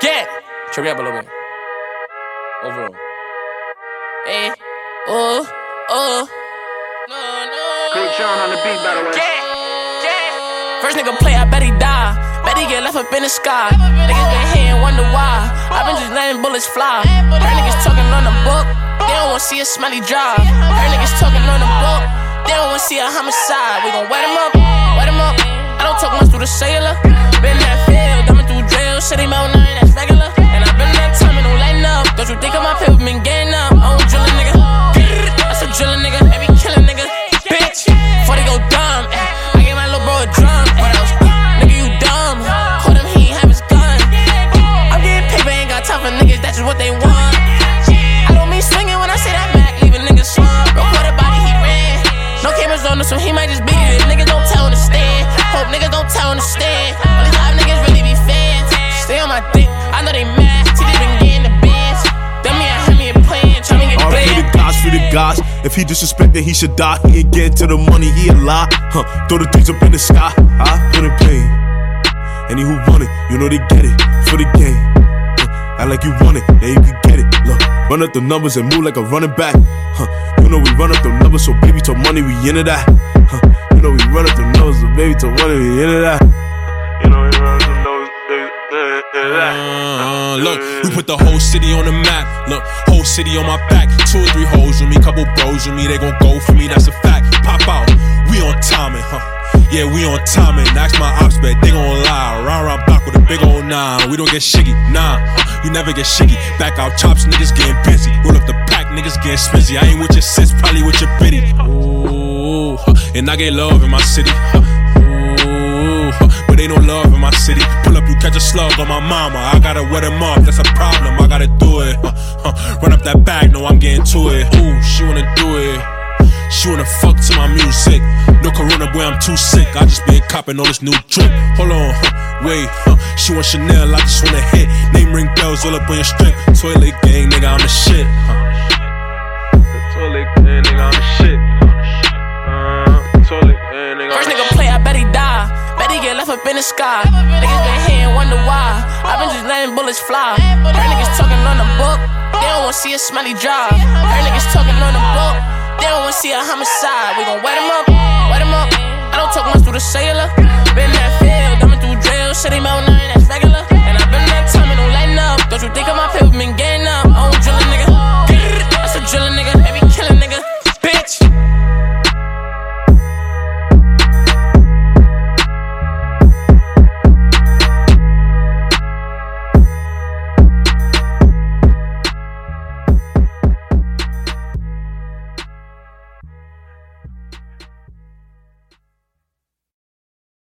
Get. Trip up a little bit. Overall. Eh. Oh. Oh. No, no. Great John on the beat, by the way. Get. Get. First nigga play, I bet he die. Bet he get left up in the sky. Niggas been here and wonder why. i been just letting bullets fly. Heard niggas talking on the book. They don't wanna see a smelly drive. Heard niggas talking on the book. They don't wanna see a homicide. We gon' wet him up. Wet him up. I don't talk much through the sailor. Been that field, dumbing through drill. City Mountain, got time for niggas. That's just what they want. I don't mean swinging when I say that Mac, leaving niggas slump. Bro, a body, he ran. No cameras on us, so he might just be it. Niggas don't tell him to stand. Hope niggas don't tell him to stand. All these live niggas really be fans. Stay on my dick, I know they mad. They been getting the bands. Then me I and Hemi and playing, trying to get banned. gods for the gods. If he disrespected, he should die. He ain't getting to the money, he a lie. Huh, throw the things up in the sky. I put in pain. Any who want it, you know they get it for the game. Like you want it, they you can get it. Look, run up the numbers and move like a running back. Huh, you know we run up the numbers, so baby, to money, we into that. Huh, you know we run up the numbers, so baby, to money, we into that. You know we run up the numbers, baby, into that. Uh, look, we put the whole city on the map. Look, whole city on my back. Two or three hoes with me, couple bros with me. They gon' go for me, that's a fact. Pop out, we on timing, huh? Yeah, we on timing. Ask my ops, bet they gon' lie. Round round block big old nine. We don't get shiggy, nah. You never get shiggy. Back out chops, niggas getting busy. Roll up the pack, niggas getting spizzy. I ain't with your sis, probably with your biddy. Ooh, and I get love in my city. Ooh, but ain't no love in my city. Pull up, you catch a slug on my mama. I gotta wet him off, that's a problem. I gotta do it. Run up that bag, no, I'm getting to it. Ooh, she wanna do it. She wanna fuck to my music. No corona, boy, I'm too sick. I just been copping all this new drip. Hold on, huh, wait, huh. She want Chanel, I just wanna hit. Name ring bells all up on your strip. Toilet gang, nigga, I'm the shit. Huh. The toilet gang, nigga, I'm the shit. Uh, toilet gang, nigga, First nigga play, I bet he die. Bet he get left up in the sky. Niggas been here and wonder why. i been just letting bullets fly. Heard niggas talking on the book. They don't wanna see a smelly drive. Heard niggas talking on the book. They don't wanna see a homicide. We gon' wet him up, wet him up. I don't talk much through the sailor. Been that fit, been getting up. I don't drill a nigga